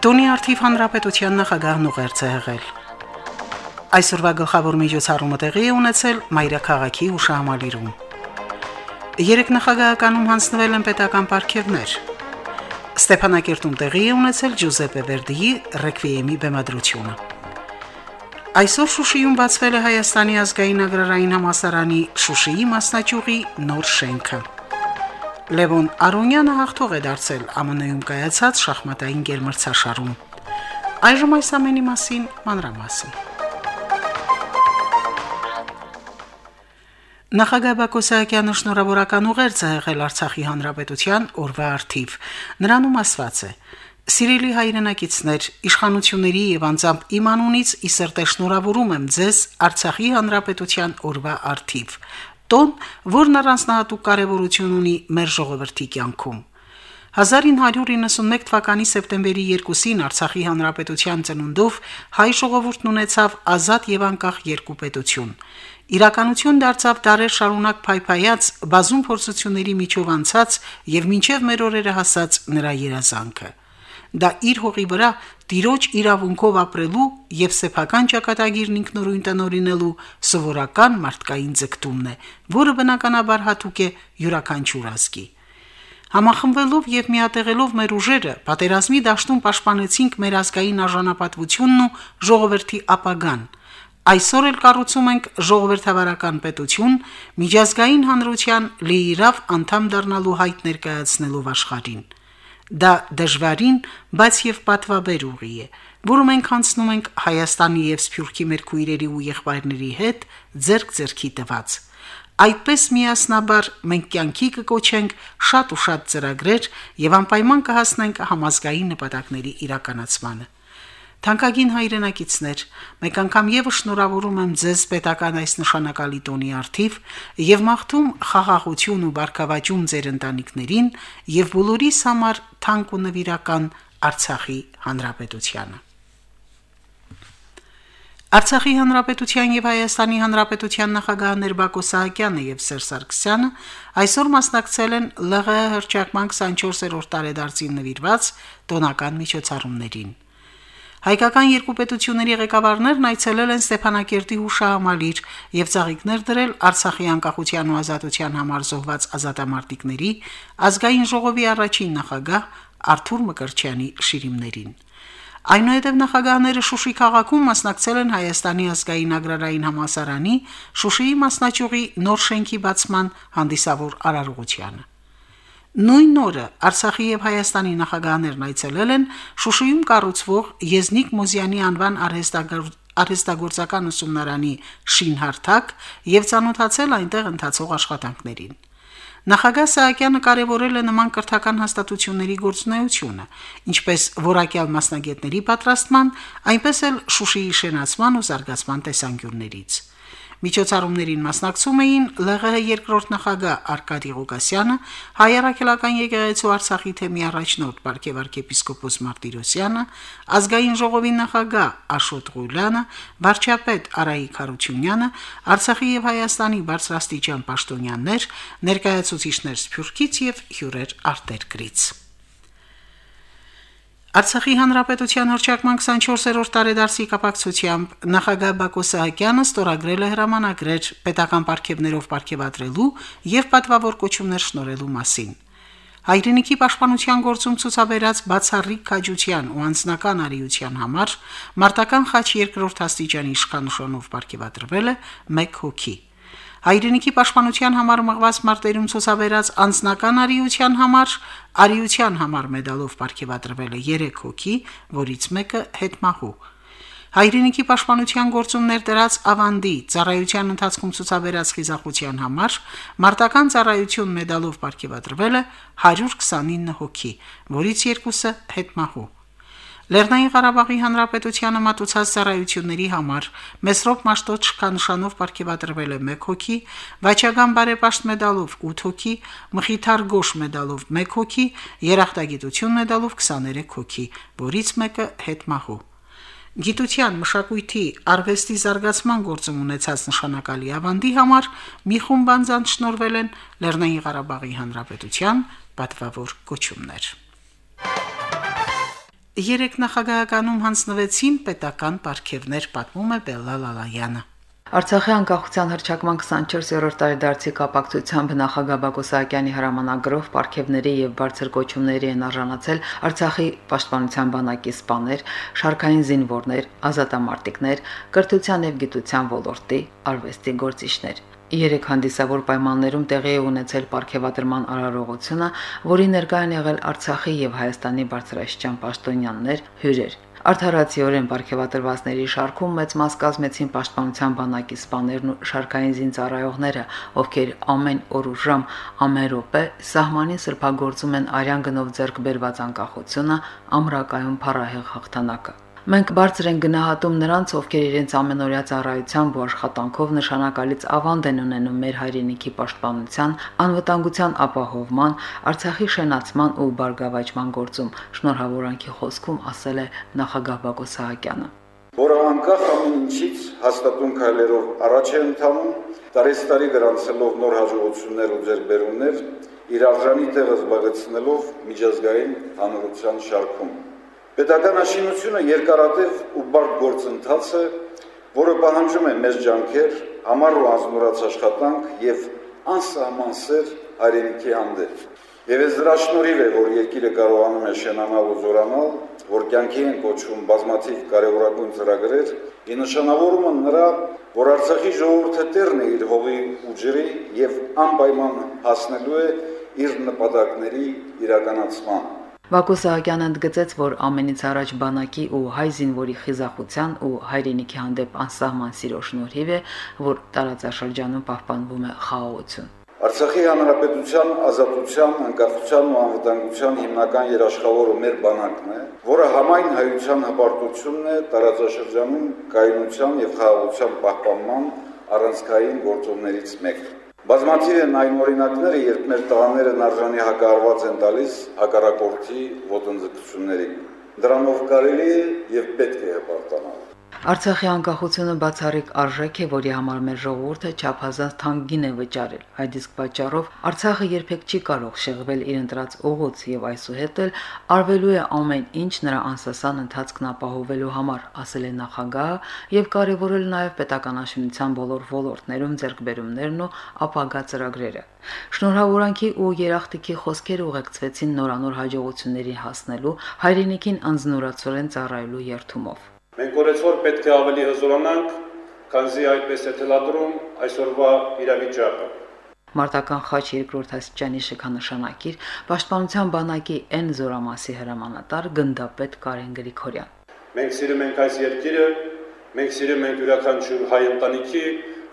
Տոնի արդիվ հանրապետության նախագահն ուղերձ է եղել։ Այսօրվա գլխավոր միջոցառումը տեղի է ունեցել Մայրաքաղաքի հուշահամալիրում։ Երեք նախագահականում հանձնվել են պետական պարգևներ։ Ստեփանակերտում տեղի է ունեցել Ջուզեպե Վերդիի ռեկվիեմի բեմադրությունը։ Այսօր Շուշիում բացվել է Հայաստանի ազգային agrarային համասարանի Շուշիի մասնաճյուղի նոր շենքը։ Լևոն Արոնյանը հաղթող է դարձել ԱՄՆ-ում կայացած շախմատային գերմրցաշարում։ Այժմ այս ամենի մասին մանրամասն։ Նախագահ Բակո Սահակյանը շնորհավորական ուղերձ է եղել Արցախի հանրապետության օրվա արդիվ։ Նրանում ասված է. Սիրելի հայրենակիցներ, իշխանությունների եւ անձամբ իմ անունից ի սրտե շնորհավորում եմ ձեզ Արցախի հանրապետության օրվա արդիվ տոն, որն առանձնահատուկ կարևորություն ունի մեր ժողովրդի կյանքում։ 1991 թվականի սեպտեմբերի 2-ին Արցախի հանրապետության ծնունդով հայ ժողովուրդն ունեցավ ազատ եւ անկախ երկու պետություն։ Իրականություն դարձավ դարեր շարունակ փայփայած, բազում փորձությունների միջով անցած եւ մինչեւ մեր օրերը հասած նրա երազանքը դա իր հողի վրա տիրոջ իրավունքով ապրելու եւ սեփական ճակատագիրն ինքնուրույն տնորինելու սովորական մարդկային ձգտումն է, որը բնականաբար հատուկ է յուրաքանչյուր ազգի։ Համախմբվելով եւ միատեղելով մեր ուժերը, պատերազմի դաշտում պաշտպանեցինք մեր ազգային արժանապատվությունն ու ժողովրդի ապագան։ Այսօր էլ կառուցում ենք ժողովրդավարական պետություն, միջազգային հանրության լիիրավ անդամ դառնալու հայտ ներկայացնելով աշխարհին։ Դա դժվարին, բայց եւ պատվաբեր ուղի է, որը մենք անցնում ենք Հայաստանի եւ Սփյուռքի մեր քույրերի ու եղբայրների հետ ձերք ձերքի տված։ Այդպես միասնաբար մենք կյանքի կկոչենք շատ ու շատ ծրագրեր եւ անպայման կհասնենք համազգային նպատակների իրականացմանը։ Թանկագին հայրենակիցներ, մեկ անգամ եւս շնորհավորում եմ ձեզ պետական այս նշանակալի տոնի արդիվ եւ մաղթում խաղաղություն ու բարգավաճում ձեր ընտանիքներին եւ բոլորիս համար թանկ ու նվիրական Արցախի հանրապետությանը։ Արցախի հանրապետության եւ Հայաստանի հանրապետության նախագահներ Բակո Սահակյանը եւ Սերժ Սարգսյանը այսօր մասնակցել են ԼՂՀ հրճակման 24-րդ տարեդարձին նվիրված տոնական միջոցառումներին։ Հայկական երկու պետությունների ղեկավարներն այցելել են Ստեփանակերտի հուշահամալիր եւ ցաղիկներ դրել Արցախի անկախության ու ազատության համար զոհված ազատամարտիկների ազգային ժողովի առաջին նախագահ Արթուր Մկրտչյանի շիրիմներին։ Այնուհետև նախագահները Շուշի քաղաքում մասնակցել են Հայաստանի ազգային agrarային համասարանի Շուշիի մասնաճյուղի նոր շենքի բացման հանդիսավոր արարողությանը։ Նույն օրը Արցախի եւ Հայաստանի նախագահներն այցելել են Շուշիում կառուցվող Եզնիկ Մոզյանի անվան արհեստագործական ուսումնարանի շինհարթակ եւ ցանոթացել այնտեղ ընթացող աշխատանքներին։ Նախագահ Սահակյանը կարևորել է նման կրթական հաստատությունների գործունեությունը, ինչպես որակյալ մասնագետների պատրաստման, այնպես էլ Շուշիի շենացման ու զարգացման տեսանկյուններից։ Միջոցառումներին մասնակցում էին ԼՂՀ երկրորդ նախագահ Արկադի Ղուկասյանը, հայ առաքելական եկեղեցու Արցախի թեմի առաջնորդ Պարքեվարքեպիսկոպոս Մարտիրոսյանը, ազգային ժողովի նախագահ Աշոտ Ղուլյանը, վարչապետ Արայիկ Խարությունյանը, Արցախի եւ Հայաստանի բարձրաստիճան պաշտոնյաներ, ներկայացուցիչներ Սփյուռքից եւ հյուրեր արտերկրից։ Արցախի հանրապետության հռչակման 24-րդ տարեդարձի կապակցությամբ նախագահ Բակո Սահակյանը ստորագրել է հրամանագրեր պետական ապարքևներով ապարքեվատրելու եւ պատվավոր կոչումներ շնորհելու մասին։ Հայրենիքի պաշտպանության գործում ցուցաբերած բացառիկ քաջության ու անձնական արիության համար մարտական խաչ երկրորդ աստիճանի իշխանությունով ապարքեվատրվել է 1 հոգի։ Հայրենիքի պաշտպանության համար մղված մարտերում ցուսաբերած անձնական արիության համար արիության համար մեդալով ապարգևատրվել է 3 հոգի, որից մեկը հետմահու։ Հայրենիքի պաշտպանության գործումներ դրած ավանդի ծառայության ընթացքում ցուցաբերած խիզախության համար մարտական ծառայություն մեդալով ապարգևատրվել է 129 հոգի, որից երկուսը հետմահու։ Լեռնային Ղարաբաղի Հանրապետությանը մատուցած ծառայությունների համար Մեսրոպ Մաշտոց շքանշանով ապարգևատրվել է 1 հոգի, Վաչագան բարեպաշտ մեդալով 8 հոգի, Մխիթար Գոշ մեդալով 1 հոգի, Երախտագիտություն մեդալով 23 հոգի, որից մեկը հետմահու։ Գիտության, մշակույթի, արվեստի զարգացման գործում ունեցած նշանակալի ավանդի համար մի խումբ անձանց շնորվել են Լեռնային Ղարաբաղի Հանրապետության պատվավոր կոչումներ։ Երեք նախագահականում հանձնվեցին պետական պարգևներ, պատմում է Բելլա Լալայանը։ Արցախի անկախության հռչակման 24-րդ տարեդարձի կապակցությամբ նախագահ Բակո Սահակյանի հրամանագրով պարգևների եւ բարձր կոչումների են արժանացել Արցախի պաշտպանության բանակի սպաներ, շարքային զինվորներ, ազատամարտիկներ, կրթության եւ գիտության ոլորտի արվեստի գործիչներ։ Երեք հանդիսավոր պայմաններում տեղի է ունեցել ապարքեվատրման արարողությունը, որի ներկա են եղել Արցախի եւ Հայաստանի բարձրաստիճան պաշտոնյաներ, հյուրեր։ Արդարացիորեն ապարքեվատրվածների շարքում մեծ մաս կազմեցին պաշտպանության բանակի սպաներն ու շարքային զինծառայողները, ովքեր ամեն օր ու ժամ ամեն րոպե սահմանին սրբագործում են արյան գնով ձեռք բերված անկախությունը, ամրակայուն փառահեղ հաղթանակը։ Մենք բարձր են գնահատում նրանց, ովքեր իրենց ամենօրյա ծառայությամբ ու աշխատանքով նշանակալից ավանդ են ունենում մեր հայրենիքի պաշտպանության, անվտանգության ապահովման, Արցախի շենացման ու բարգավաճման գործում։ Շնորհավորանքի խոսքում ասել է նախագահ Բակո Սահակյանը որը անկախ ամեն ինչից հաստատուն քայլերով առաջ է ընթանում, տարեստարի գրանցելով նոր հաջողություններ ու ձեռքբերումներ, իր արժանի տեղը զբաղեցնելով միջազգային հանրության շարքում։ Պետական աշինությունը երկարատև ու բարդ գործընթաց է, որը պահանջում է մեծ ջանքեր, ամառ ու ազնորած աշխատանք եւ անսահման սեր հայրենիքի հանդեպ։ Եվ այս դրա շնորհիվ է, որ երկիրը կարողանում է շենանալ ու զորանալ, որ կյանքի են կոչվում բազմաթիվ կարևորագույն ծրագրեր, ի նշանավորումը նրա, որ Արցախի ժողովուրդը տերն է իր հողի ու ջրի եւ անպայման հասնելու է իր նպատակների իրականացման։ Վակո Սահակյանը ընդգծեց, որ ամենից առաջ բանակի ու հայ զինվորի խիզախության ու հայրենիքի հանդեպ անսահման սիրո շնորհիվ է, որ տարածաշրջանում պահպանվում է խաղաղություն։ Արցախի հանրապետության ազատության, անկախության ու անվտանգության հիմնական երաշխավորը մեր բանակն է, որը համայն հայության հպարտությունն է տարածաշրջանում կայունության եւ խաղաղության պահպանման առանցքային գործոններից մեկը։ Բազմաթիվ են այն օրինակները, երբ մեր տղաները նարժանի հակարված են տալիս հակառակորդի ոտնձգություններին։ Դրանով կարելի է եւ պետք է հպարտանալ։ Արցախի անկախությունը բացառիկ արժեք է, որի համար մեր ժողովուրդը չափազանց թանկին է վճարել։ Այդ իսկ պատճառով Արցախը երբեք չի կարող շեղվել իր ընտրած ուղուց եւ այսուհետ էլ արվելու է ամեն ինչ նրա անսասան ընթացքն ապահովելու համար, ասել է նախագահը եւ կարեւորել նաեւ պետականաշինության բոլոր ոլորտներում ձեռքբերումներն ու ապագա ծրագրերը։ Շնորհավորանքի ու երախտիկի խոսքերը ուղեկցվեցին նորանոր հաջողությունների հասնելու հայրենիքին անznորացորեն ծառայելու երթումով։ Մենք օրեցօր պետք է ավելի հզորանանք, քանզի այդպես է թելադրում այսօրվա իրավիճակը։ Մարտական խաչ երկրորդ աստիճանի շքանշանակիր Պաշտպանության բանակի N զորամասի հրամանատար գնդապետ Կարեն Գրիգորյան։ Մենք սիրում ենք այս երկիրը, մենք սիրում ենք յուրաքանչյուր հայ ընտանիքի,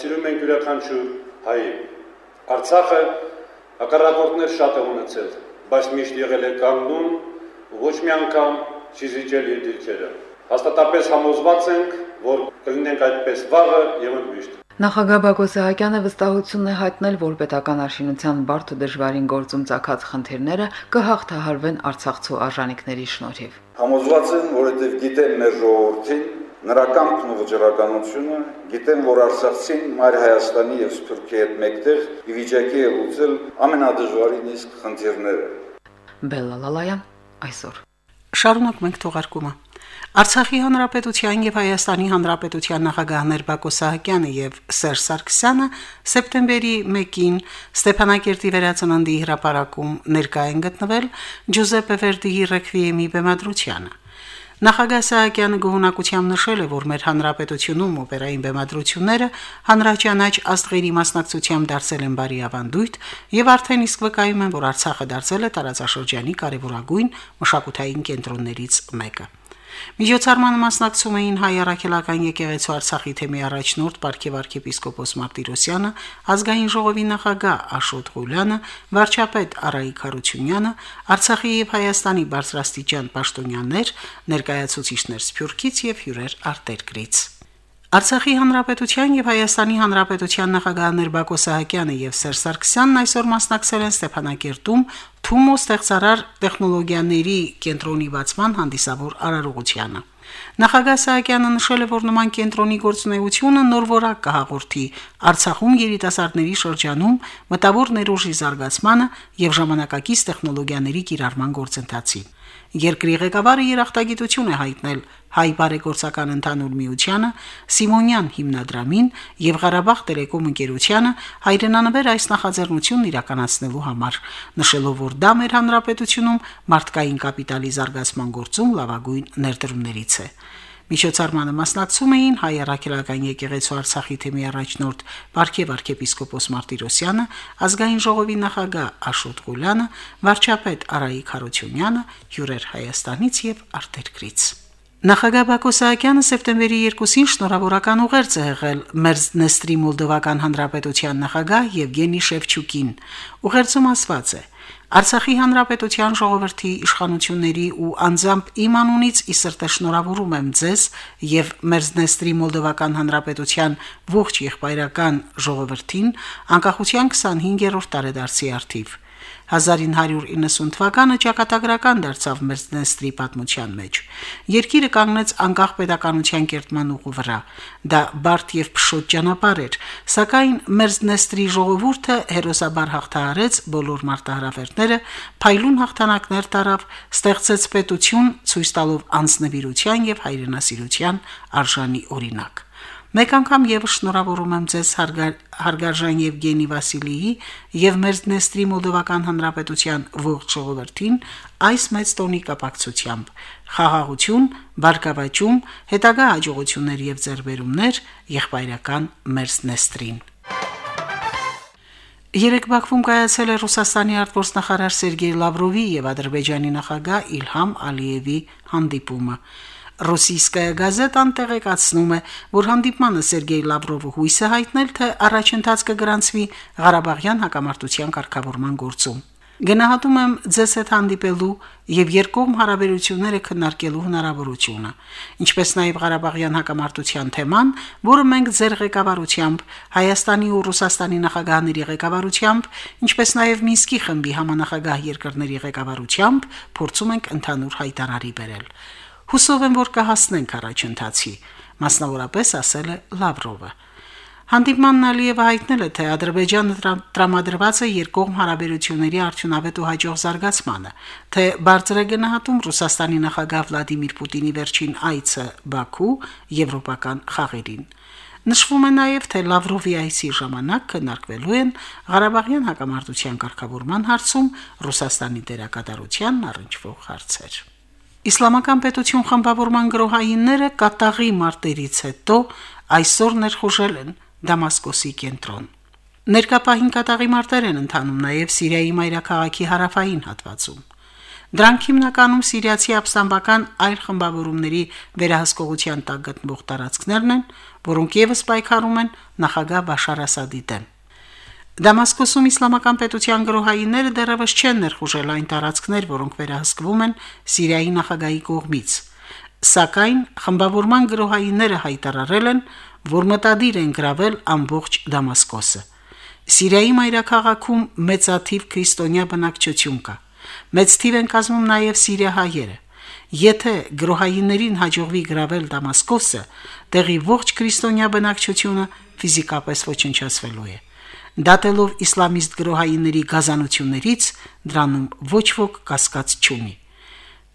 սիրում ենք յուրաքանչյուր հայի։ Արցախը հակառակորդներ շատ է ունեցել, բայց միշտ եղել է կանգուն, ոչ մի անգամ չի զիջել իր դիրքերը։ Հաստատապես համոզված ենք, որ կլինենք այդպես վաղը եւ ընդմիշտ։ Նախագահ Բակո Սահակյանը վստահություն է հայտնել, որ պետական արշինության բարդ ու դժվարին գործում ցակած խնդիրները կհաղթահարվեն Արցախցու արժանինքների շնորհիվ։ Համոզված եմ, որովհետև գիտեմ մեր ժողովրդին, նրա կամքն ու վճռականությունը, գիտեմ, որ Արցախցին Մայր Հայաստանի եւ Սփյուռքի հետ մեկտեղ ի վիճակի է լուծել ամենադժվարին իսկ խնդիրները։ Բելլալալայան այսօր։ Շարունակ մենք թողարկումը։ Արցախի հանրապետության եւ Հայաստանի հանրապետության նախագահներ Բակո Սահակյանը եւ Սերժ Սարգսյանը սեպտեմբերի 1-ին Ստեփանակերտի վերածննդի հրապարակում ներկա են գտնվել Ջուզեպե Վերդիի ռեկվիեմի բեմադրությանը։ Նախագահ Սահակյանը գոհնակությամբ նշել է, որ մեր հանրապետությունում օպերային բեմադրությունները հանրաճանաչ աստղերի մասնակցությամբ դարձել են բարի ավանդույթ եւ արդեն իսկ վկայում են, որ Արցախը դարձել է տարածաշրջանի կարևորագույն մշակութային կենտրոններից մեկը։ Միջոցառմանը մասնակցում էին հայ առաքելական եկեղեցու Արցախի թեմի առաջնորդ Պարքև arczepiskopos Մարտիրոսյանը, ազգային ժողովի նախագահ Աշոտ Ղուլյանը, վարչապետ Արայիկ Հարությունյանը, Արցախի եւ Հայաստանի բարձրաստիճան պաշտոնյաներ, ներկայացուցիչներ Սփյուռքից եւ հյուրեր արտերկրից։ Արցախի հանրապետության եւ Հայաստանի հանրապետության նախագահներ Բակո Սահակյանը եւ Սերժ Սարգսյանն այսօր մասնակցել են Ստեփանակերտում Թումո ստեղծարար տեխնոլոգիաների կենտրոնի բացման հանդիսավոր արարողությանը։ Նախագահ Սահակյանը նշել է, որ նման կենտրոնի գործունեությունը նոր որակ կհաղորդի Արցախում երիտասարդների շրջանում մտավոր ներուժի զարգացմանը եւ ժամանակակից տեխնոլոգիաների կիրառման գործընթացին։ Երկրի ղեկավարը երախտագիտություն է հայտնել. Հայ բարեգործական ընդհանուր միությանը, Սիմոնյան հիմնադրամին եւ Ղարաբաղ տելեկոմ ընկերությանը հայրենանվեր այս նախաձեռնությունն իրականացնելու համար, նշելով, որ դա մեր հանրապետությունում մարդկային կապիտալի զարգացման գործում լավագույն ներդրումներից է։ Միջոցառմանը մասնակցում էին հայ առաքելական եկեղեցու Արցախի թեմի առաջնորդ Պարքև arczepiskopos Մարտիրոսյանը, ազգային ժողովի նախագահ Աշոտ Ղուլյանը, վարչապետ Արայիկ Հարությունյանը, հյուրեր Հայաստանից եւ արտերկրից։ Նախագահ Բակո Սահակյանը սեպտեմբերի 2-ին շնորհավորական ուղերձ է եղել Մերձնեստրի Մոլդովական Հանրապետության նախագահ Եվգենի Շևչուկին։ Ուղերձում ասված է. Արցախի հանրապետության ժողովրդի իշխանությունների ու անձամբ իմ անունից ի սրտե շնորհավորում եմ ձեզ եւ Մերձնեստրի Մոլդովական հանրապետության ողջ եղբայրական ժողովրդին անկախության 25-րդ տարեդարձի արդիվ։ 1990 թվականը ճակատագրական դարձավ Մերձնեստրի պատմության մեջ։ Երկիրը կանգնեց անկախ pedakanության կերտման ուղու վրա։ Դա բարդ եւ փշոտ ճանապարհ էր, սակայն Մերձնեստրի ժողովուրդը հերոսաբար հաղթահարեց բոլոր մարտահրավերները, փայլուն հաղթանակներ տարավ, ստեղծեց պետություն, ցույց տալով անձնվիրության եւ հայրենասիրության արժանի օրինակ։ Մեկ անգամ եւս շնորհավորում եմ ձեզ հարգար, հարգարժան Եվգենի Վասիլիի եւ Մերձնեստրի Մոլդովական Հանրապետության ողջ ժողովրդին այս մեծ տոնի կապակցությամբ խաղաղություն, բարգավաճում, հետագա հաջողություններ եւ ձեռբերումներ եղբայրական Մերձնեստրին։ Երեք Բաքվում կայացել է Ռուսաստանի արտգործնախարար Սերգեյ Լավրովի եւ Ադրբեջանի նախագահ Իլհամ Ալիևի հանդիպումը։ Ռոսիյսկայա գազետան տեղեկացնում է, որ հանդիպմանը Սերգեյ Լավրովը հույս է հայտնել, թե առաջընթաց կգրանցվի Ղարաբաղյան հակամարտության կարգավորման գործում։ Գնահատում եմ ձեզ հետ հանդիպելու եւ երկկողմ հարաբերությունները քննարկելու հնարավորությունը, ինչպես նաեւ Ղարաբաղյան հակամարտության թեման, որը մենք ձեր ղեկավարությամբ, Հայաստանի ու Ռուսաստանի նախագահների ղեկավարությամբ, ինչպես նաեւ Մինսկի խմբի համանախագահ երկրների ղեկավարությամբ փորձում ենք ընդհանուր հայտարարի բերել։ Հուսով եմ, որ կհասնենք առաջընթացի, մասնավորապես ասել է Լավրովը։ Հանդիպմանն Ալիևը հայտնել է, թե Ադրբեջանը տրամադրված է երկկողմ հարաբերությունների արդյունավետ ու հաջող զարգացմանը, թե բարձր է գնահատում Ռուսաստանի նախագահ Վլադիմիր Պուտինի վերջին այցը Բաքու եվրոպական խաղերին։ Նշվում է նաև, թե Լավրովի այցի ժամանակ քննարկվելու են Ղարաբաղյան հակամարտության կարգավորման հարցում Ռուսաստանի դերակատարությանն առնչվող հարցեր։ Իսլամական պետություն խմբավորման գրոհայինները կատաղի մարտերից հետո այսօր ներխուժել են Դամասկոսի կենտրոն։ Ներկապահին կատաղի մարտեր են ընթանում նաև Սիրիայի մայրաքաղաքի հարավային հատվածում։ Դրանք հիմնականում սիրիացի ապստամբական այլ խմբավորումների վերահսկողության տակ գտնվող տարածքներն են, որոնք եւս պայքարում են նախագահ Բաշար Ասադի դեմ։ Դամասկոսում իսլամական պետության գրոհայինները դեռևս չեն ներխուժել այն տարածքներ, որոնք վերահսկվում են Սիրիայի նախագահի կողմից։ Սակայն խմբավորման գրոհայինները հայտարարել են, որ մտադիր են գravel ամբողջ Դամասկոսը։ Սիրիայի մայրաքաղաքում մեծաթիվ քրիստոնյա բնակչություն կա։ Մեծ թիվ են կազմում նաև սիրիահայերը։ Եթե գրոհայիններին հաջողվի գravel Դամասկոսը, տեղի ողջ քրիստոնյա բնակչությունը ֆիզիկապես ոչնչացվելու է։ Դատելով իսլամիստ գրոհայինների գազանություններից դրանում ոչ ոք կասկած չունի։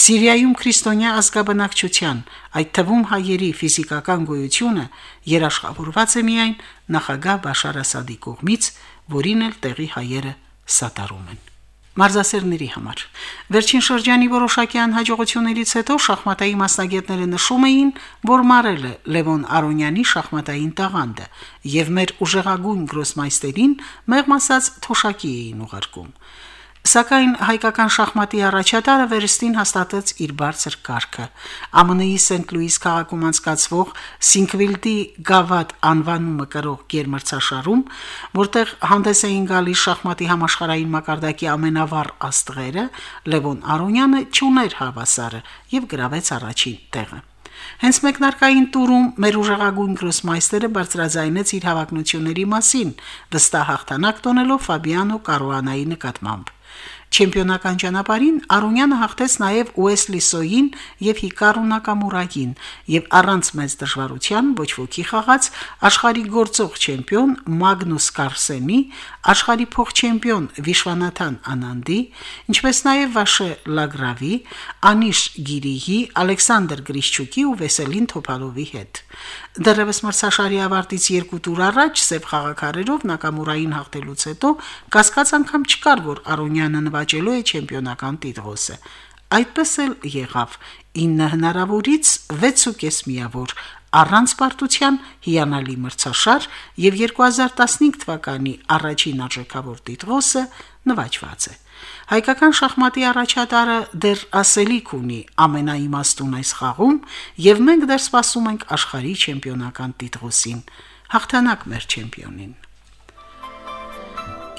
Սիրիայում քրիստոնյա ազգաբնակչության, այդ թվում հայերի ֆիզիկական գոյությունը երաշխավորված է միայն նախագահ Բաշար Ասադի կողմից, որին էլ տեղի հայերը սատարում են մարզասերների համար։ Վերջին շրջանի որոշակի անհաջողություններից հետո շախմատայի մասնագետները նշում էին, որ մարել է Լևոն Արոնյանի շախմատային տաղանդը եւ մեր ուժեղագույն գրոսմայստերին մեղմ ասած թոշակի էին ուղարկում։ Սակայն հայկական շախմատի առաջատարը վերստին հաստատեց իր բարձր կարգը։ ԱՄՆ-ի Սենթ Լուիս քաղաքում անցկացվող Սինկվիլդի Գավատ անվանումը կրող գերմրցաշարում, որտեղ հանդես էին գալիս շախմատի համաշխարհային մակարդակի ամենավառ աստղերը, Լևոն Արոնյանը ճուներ հավասարը եւ գրավեց առաջին տեղը։ Հենց մեկնարկային տուրում մեր ուժեղագույն գրոսմայստերը բարձրաձայնեց իր հավակնությունների մասին, վստահ հաղթանակ տոնելով Ֆաբիանո Կարուանայի նկատմամբ։ Չեմպիոնական ճանապարհին Արոնյանը հաղթեց նաև Ուեսլի Սոյին եւ Հիկարու Նակամուրային եւ առանց մեծ դժվարության ոչ ոքի խաղաց աշխարհի գործող չեմպիոն Մագնուս Կարսենի, աշխարհի փոխ-չեմպիոն Վիշվանաթան Անանդի, ինչպես նաև Վաշե Լագրավի, Անիշ Գիրիի, Ալեքսանդր Գրիշչուկի ու Վեսելին Թոփալովի հետ։ Դեռևս մրցաշարի ավարտից երկու տուր առաջ սև խաղակարերով Նակամուրային հաղթելուց հետո կասկած անգամ չկար, որ Արոնյանը նվաճելու է չեմպիոնական տիտղոսը։ Այդպես էլ եղավ։ 9 հնարավորից 6.5 միավոր առանց պարտության հիանալի մրցաշար եւ 2015 թվականի առաջին արժեքավոր տիտղոսը նվաճված է։ Հայկական շախմատի առաջատարը դեռ ասելիք ունի ամենաիմաստուն այս խաղում եւ մենք դեռ սպասում ենք աշխարհի չեմպիոնական տիտղոսին։ Հաղթանակ մեր չեմպիոնին։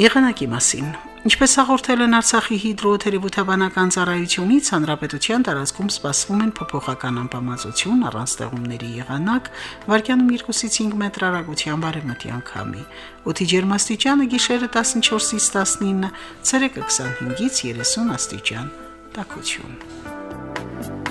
Եղանակի մասին. Ինչպես հաղորդել են Արցախի հիդրոթերապևտաբանական ծառայությունից, հանրապետության տարածքում սպասվում են փոփոխական անբավարարություն առանց ձեղումների եղանակ, վարկյանում 2-ից 5 մետր հեռագության բարեմտյան քամի։ Օդի ջերմաստիճանը գիշերը 14-ից 19, ցերեկը 25-ից 30 աստիճան։ Տակություն։